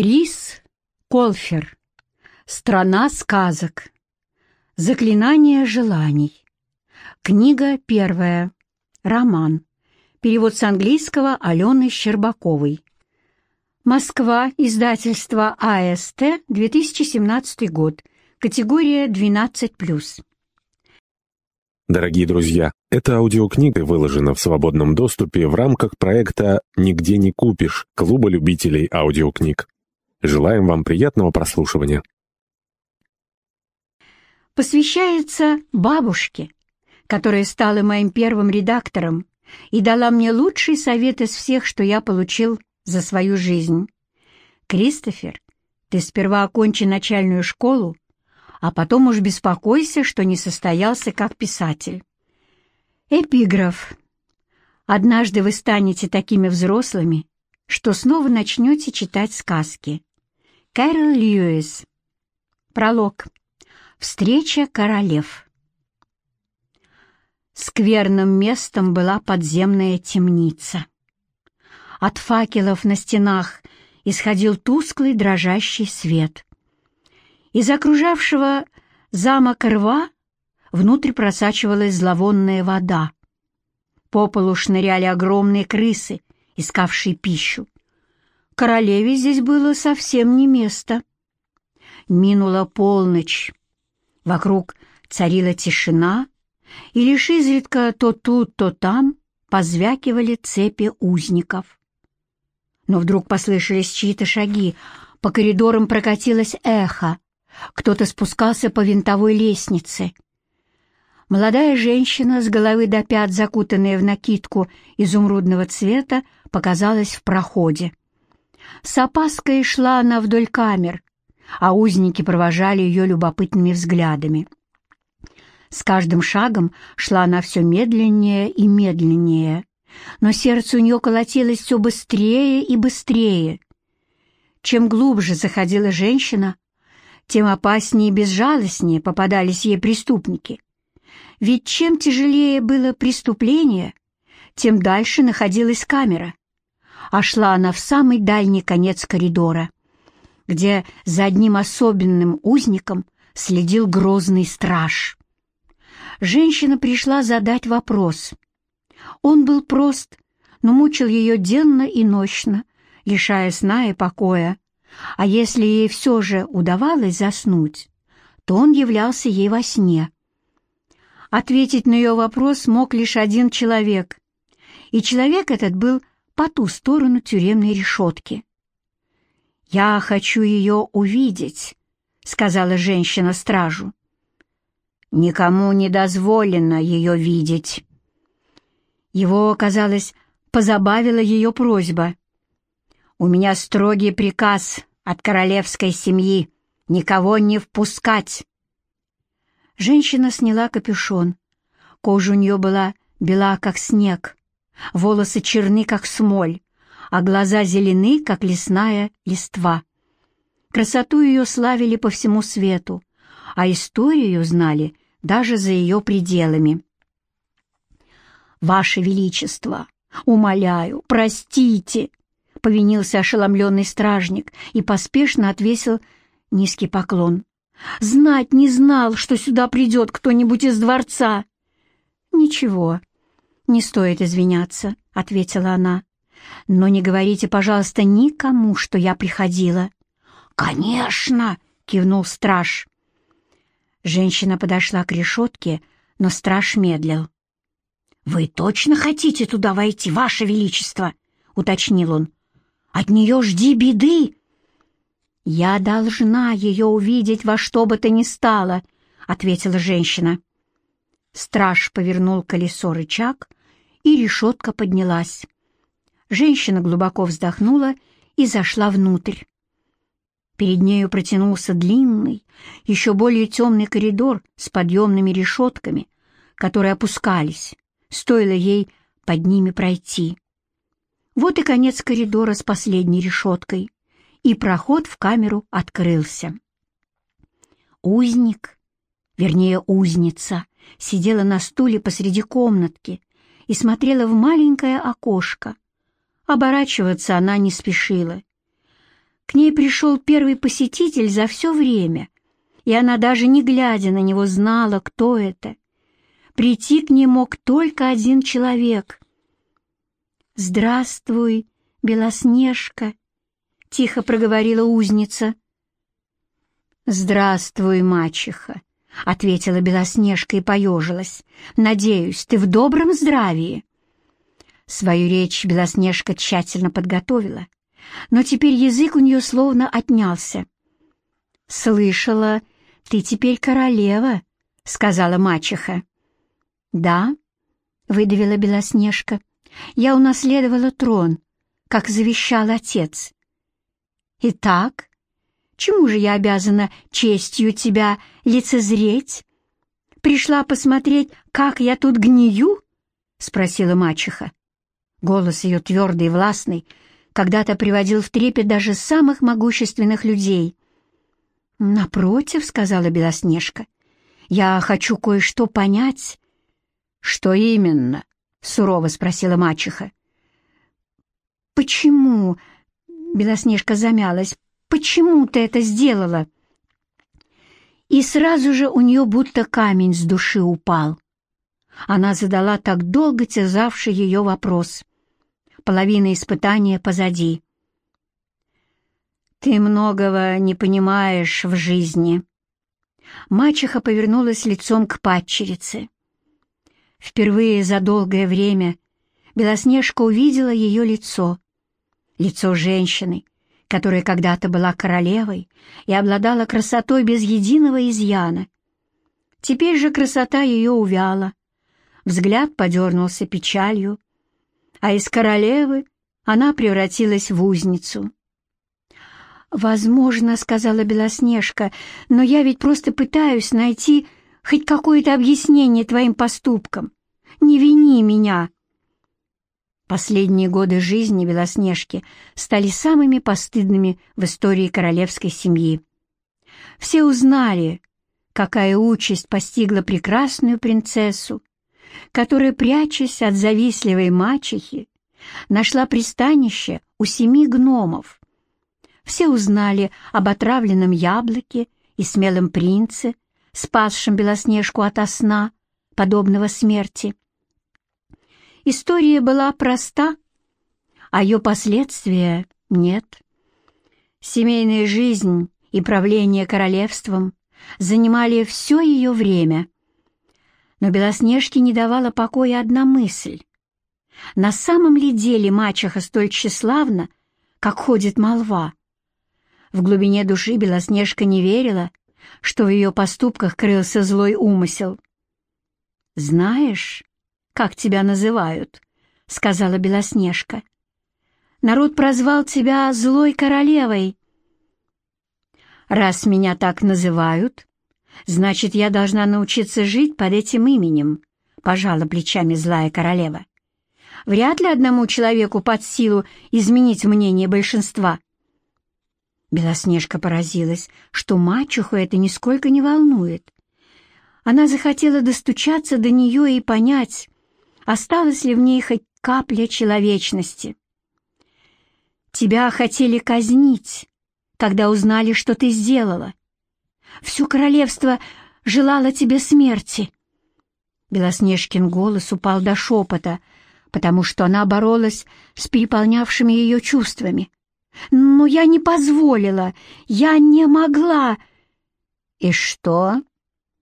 Крис Колфер. Страна сказок. Заклинание желаний. Книга первая. Роман. Перевод с английского Алены Щербаковой. Москва. Издательство АСТ. 2017 год. Категория 12+. Дорогие друзья, эта аудиокнига выложена в свободном доступе в рамках проекта «Нигде не купишь» Клуба любителей аудиокниг. Желаем вам приятного прослушивания. Посвящается бабушке, которая стала моим первым редактором и дала мне лучший совет из всех, что я получил за свою жизнь. «Кристофер, ты сперва окончи начальную школу, а потом уж беспокойся, что не состоялся как писатель. Эпиграф. Однажды вы станете такими взрослыми, что снова начнете читать сказки. Кэрол Льюис. Пролог. Встреча королев. Скверным местом была подземная темница. От факелов на стенах исходил тусклый дрожащий свет. Из окружавшего замок рва внутрь просачивалась зловонная вода. По полу шныряли огромные крысы, искавшие пищу. Королеве здесь было совсем не место. Минула полночь. Вокруг царила тишина, и лишь изредка то тут, то там позвякивали цепи узников. Но вдруг послышались чьи-то шаги, по коридорам прокатилось эхо, кто-то спускался по винтовой лестнице. Молодая женщина, с головы до пят закутанная в накидку изумрудного цвета, показалась в проходе. С опаской шла она вдоль камер, а узники провожали ее любопытными взглядами. С каждым шагом шла она все медленнее и медленнее, но сердце у нее колотилось все быстрее и быстрее. Чем глубже заходила женщина, тем опаснее и безжалостнее попадались ей преступники. Ведь чем тяжелее было преступление, тем дальше находилась камера, а шла она в самый дальний конец коридора, где за одним особенным узником следил грозный страж. Женщина пришла задать вопрос. Он был прост, но мучил ее денно и нощно, лишая сна и покоя, а если ей все же удавалось заснуть, то он являлся ей во сне. Ответить на ее вопрос мог лишь один человек, и человек этот был по ту сторону тюремной решетки. «Я хочу ее увидеть», — сказала женщина стражу. «Никому не дозволено ее видеть». Его, казалось, позабавила ее просьба. «У меня строгий приказ от королевской семьи никого не впускать». Женщина сняла капюшон. Кожа у нее была бела, как снег, волосы черны, как смоль, а глаза зелены, как лесная листва. Красоту ее славили по всему свету, а историю знали даже за ее пределами. «Ваше Величество, умоляю, простите!» — повинился ошеломленный стражник и поспешно отвесил низкий поклон. «Знать не знал, что сюда придет кто-нибудь из дворца!» «Ничего, не стоит извиняться», — ответила она. «Но не говорите, пожалуйста, никому, что я приходила». «Конечно!» — кивнул страж. Женщина подошла к решетке, но страж медлил. «Вы точно хотите туда войти, Ваше Величество?» — уточнил он. От нее жди беды!» «Я должна ее увидеть во что бы то ни стало», — ответила женщина. Страж повернул колесо рычаг, и решетка поднялась. Женщина глубоко вздохнула и зашла внутрь. Перед нею протянулся длинный, еще более темный коридор с подъемными решетками, которые опускались, стоило ей под ними пройти. Вот и конец коридора с последней решеткой, и проход в камеру открылся. Узник, вернее узница, сидела на стуле посреди комнатки и смотрела в маленькое окошко. Оборачиваться она не спешила. К ней пришел первый посетитель за все время, и она даже не глядя на него знала, кто это. Прийти к ней мог только один человек. «Здравствуй, Белоснежка!» — тихо проговорила узница. «Здравствуй, мачеха!» — ответила Белоснежка и поежилась. «Надеюсь, ты в добром здравии?» Свою речь Белоснежка тщательно подготовила, но теперь язык у нее словно отнялся. «Слышала, ты теперь королева», — сказала мачеха. «Да», — выдавила Белоснежка, — «я унаследовала трон, как завещал отец». «Итак, чему же я обязана честью тебя лицезреть? Пришла посмотреть, как я тут гнию?» — спросила мачеха. Голос ее твердый и властный когда-то приводил в трепет даже самых могущественных людей. «Напротив», — сказала Белоснежка, — «я хочу кое-что понять». «Что именно?» — сурово спросила мачеха. «Почему?» — Белоснежка замялась. «Почему ты это сделала?» И сразу же у нее будто камень с души упал. Она задала так долго терзавший ее вопрос половина испытания позади. «Ты многого не понимаешь в жизни». Мачеха повернулась лицом к падчерице. Впервые за долгое время Белоснежка увидела ее лицо. Лицо женщины, которая когда-то была королевой и обладала красотой без единого изъяна. Теперь же красота ее увяла. Взгляд подернулся печалью, а из королевы она превратилась в узницу. «Возможно, — сказала Белоснежка, — но я ведь просто пытаюсь найти хоть какое-то объяснение твоим поступкам. Не вини меня!» Последние годы жизни Белоснежки стали самыми постыдными в истории королевской семьи. Все узнали, какая участь постигла прекрасную принцессу, которая, прячась от завистливой мачехи, нашла пристанище у семи гномов. Все узнали об отравленном яблоке и смелом принце, спасшем Белоснежку ото сна, подобного смерти. История была проста, а ее последствия нет. Семейная жизнь и правление королевством занимали все ее время — но Белоснежке не давала покоя одна мысль. На самом ли деле мачеха столь тщеславна, как ходит молва? В глубине души Белоснежка не верила, что в ее поступках крылся злой умысел. «Знаешь, как тебя называют?» — сказала Белоснежка. «Народ прозвал тебя злой королевой». «Раз меня так называют, Значит, я должна научиться жить под этим именем, пожала плечами злая королева. Вряд ли одному человеку под силу изменить мнение большинства. Белоснежка поразилась, что мачеху это нисколько не волнует. Она захотела достучаться до нее и понять, осталось ли в ней хоть капля человечности. «Тебя хотели казнить, когда узнали, что ты сделала. Все королевство желало тебе смерти». Белоснежкин голос упал до шепота, потому что она боролась с переполнявшими ее чувствами. «Но я не позволила, я не могла». «И что?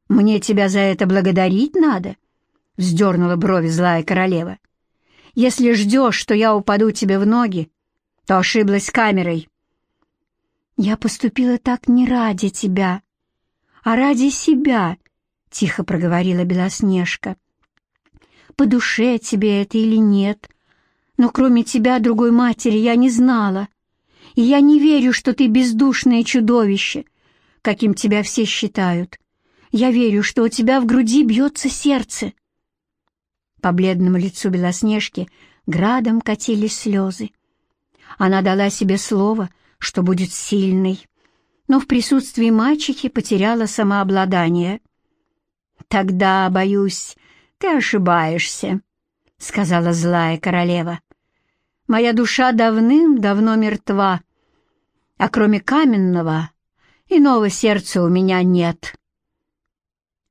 Мне тебя за это благодарить надо?» — вздернула брови злая королева. «Если ждешь, что я упаду тебе в ноги, то ошиблась камерой». «Я поступила так не ради тебя», а ради себя», — тихо проговорила Белоснежка. «По душе тебе это или нет, но кроме тебя, другой матери, я не знала, и я не верю, что ты бездушное чудовище, каким тебя все считают. Я верю, что у тебя в груди бьется сердце». По бледному лицу Белоснежки градом катились слезы. Она дала себе слово, что будет сильной, но в присутствии мачехи потеряла самообладание. «Тогда, боюсь, ты ошибаешься», — сказала злая королева. «Моя душа давным-давно мертва, а кроме каменного иного сердца у меня нет».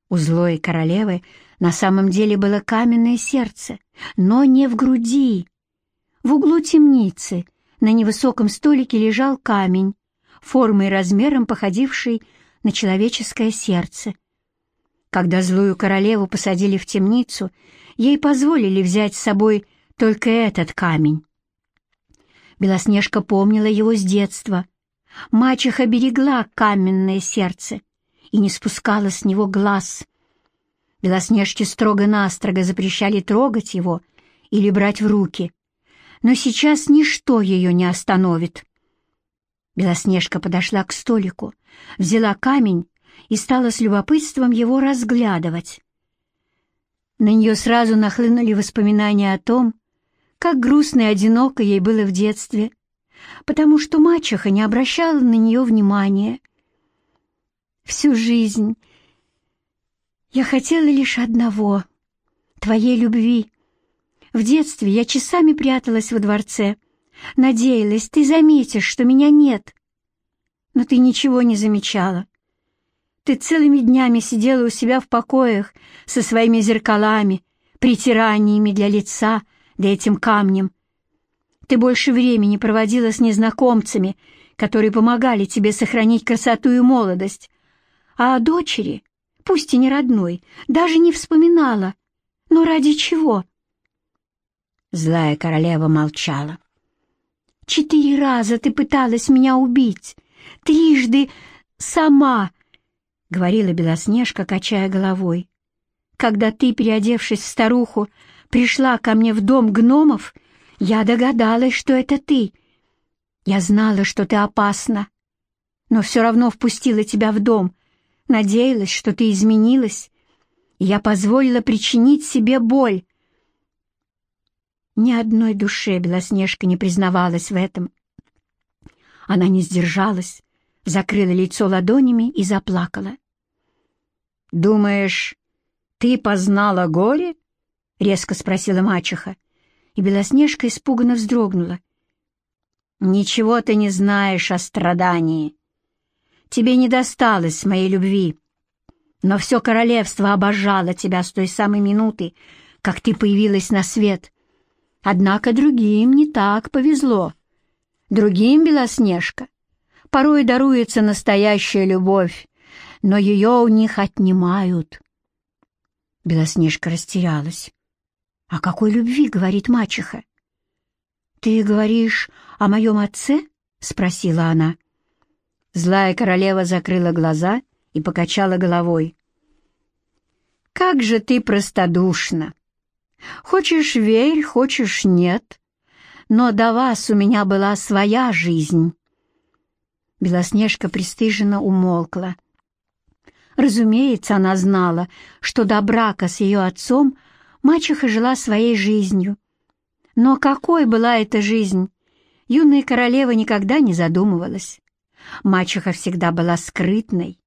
У злой королевы на самом деле было каменное сердце, но не в груди. В углу темницы на невысоком столике лежал камень, формой и размером походивший на человеческое сердце. Когда злую королеву посадили в темницу, ей позволили взять с собой только этот камень. Белоснежка помнила его с детства. Мачеха берегла каменное сердце и не спускала с него глаз. Белоснежке строго-настрого запрещали трогать его или брать в руки, но сейчас ничто ее не остановит. Белоснежка подошла к столику, взяла камень и стала с любопытством его разглядывать. На нее сразу нахлынули воспоминания о том, как грустно и одиноко ей было в детстве, потому что мачеха не обращала на нее внимания. Всю жизнь я хотела лишь одного — твоей любви. В детстве я часами пряталась во дворце, надеялась, ты заметишь, что меня нет. Но ты ничего не замечала. Ты целыми днями сидела у себя в покоях со своими зеркалами, притираниями для лица, да этим камнем. Ты больше времени проводила с незнакомцами, которые помогали тебе сохранить красоту и молодость. А о дочери пусть и не родной, даже не вспоминала. Но ради чего? Злая королева молчала. «Четыре раза ты пыталась меня убить, трижды сама», — говорила Белоснежка, качая головой. «Когда ты, переодевшись в старуху, пришла ко мне в дом гномов, я догадалась, что это ты. Я знала, что ты опасна, но все равно впустила тебя в дом, надеялась, что ты изменилась, и я позволила причинить себе боль. Ни одной душе Белоснежка не признавалась в этом. Она не сдержалась, закрыла лицо ладонями и заплакала. «Думаешь, ты познала горе?» — резко спросила мачеха, и Белоснежка испуганно вздрогнула. «Ничего ты не знаешь о страдании. Тебе не досталось моей любви, но все королевство обожало тебя с той самой минуты, как ты появилась на свет. Однако другим не так повезло. Другим, Белоснежка, порой даруется настоящая любовь, но ее у них отнимают. Белоснежка растерялась. «О какой любви?» — говорит мачеха. «Ты говоришь о моем отце?» — спросила она. Злая королева закрыла глаза и покачала головой. «Как же ты простодушна! Хочешь — верь, хочешь — нет. Но до вас у меня была своя жизнь». Белоснежка пристыженно умолкла. Разумеется, она знала, что до брака с ее отцом мачеха жила своей жизнью. Но какой была эта жизнь, юная королева никогда не задумывалась. Мачеха всегда была скрытной,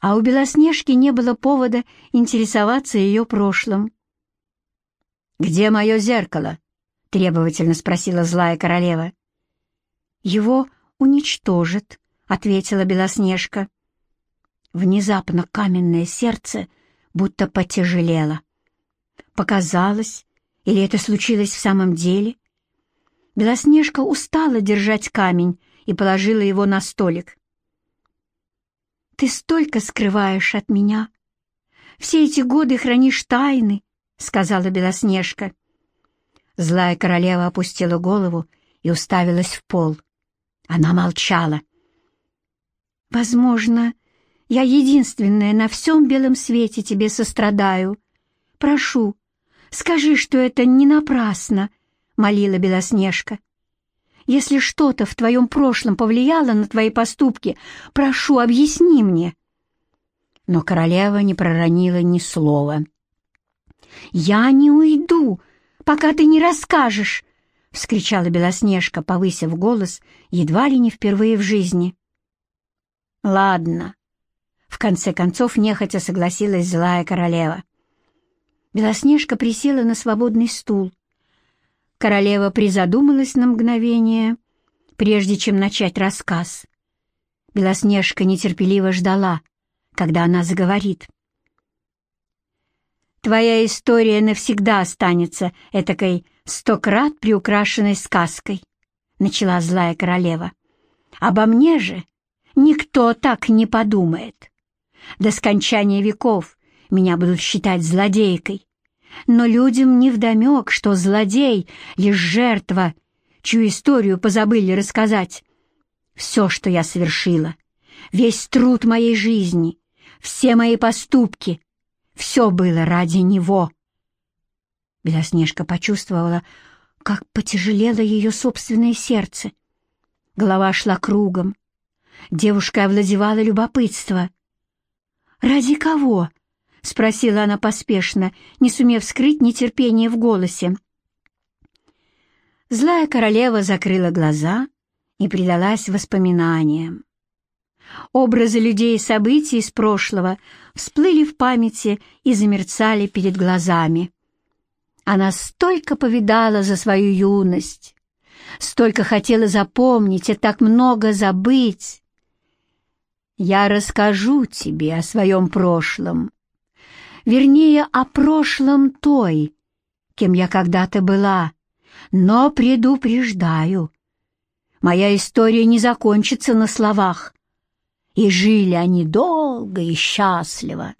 а у Белоснежки не было повода интересоваться ее прошлым. «Где мое зеркало?» — требовательно спросила злая королева. «Его уничтожат», — ответила Белоснежка. Внезапно каменное сердце будто потяжелело. Показалось, или это случилось в самом деле? Белоснежка устала держать камень, и положила его на столик. «Ты столько скрываешь от меня. Все эти годы хранишь тайны», — сказала Белоснежка. Злая королева опустила голову и уставилась в пол. Она молчала. «Возможно, я единственная на всем белом свете тебе сострадаю. Прошу, скажи, что это не напрасно», — молила Белоснежка. Если что-то в твоем прошлом повлияло на твои поступки, прошу, объясни мне». Но королева не проронила ни слова. «Я не уйду, пока ты не расскажешь!» — вскричала Белоснежка, повысив голос, едва ли не впервые в жизни. «Ладно», — в конце концов нехотя согласилась злая королева. Белоснежка присела на свободный стул, Королева призадумалась на мгновение, Прежде чем начать рассказ, Белоснежка нетерпеливо ждала, когда она заговорит. «Твоя история навсегда останется этакой сто крат приукрашенной сказкой», — начала злая королева. «Обо мне же никто так не подумает. До скончания веков меня будут считать злодейкой, но людям невдомек, что злодей — лишь жертва, чью историю позабыли рассказать. Все, что я совершила, весь труд моей жизни, все мои поступки, все было ради него. Белоснежка почувствовала, как потяжелело ее собственное сердце. Голова шла кругом. Девушка овладевала любопытство. «Ради кого?» — спросила она поспешно, не сумев скрыть нетерпение в голосе. Злая королева закрыла глаза и предалась воспоминаниям. Образы людей и событий из прошлого всплыли в памяти и замерцали перед глазами. Она столько повидала за свою юность, столько хотела запомнить и так много забыть. Я расскажу тебе о своем прошлом, вернее, о прошлом той, кем я когда-то была, но предупреждаю, моя история не закончится на словах. И жили они долго и счастливо.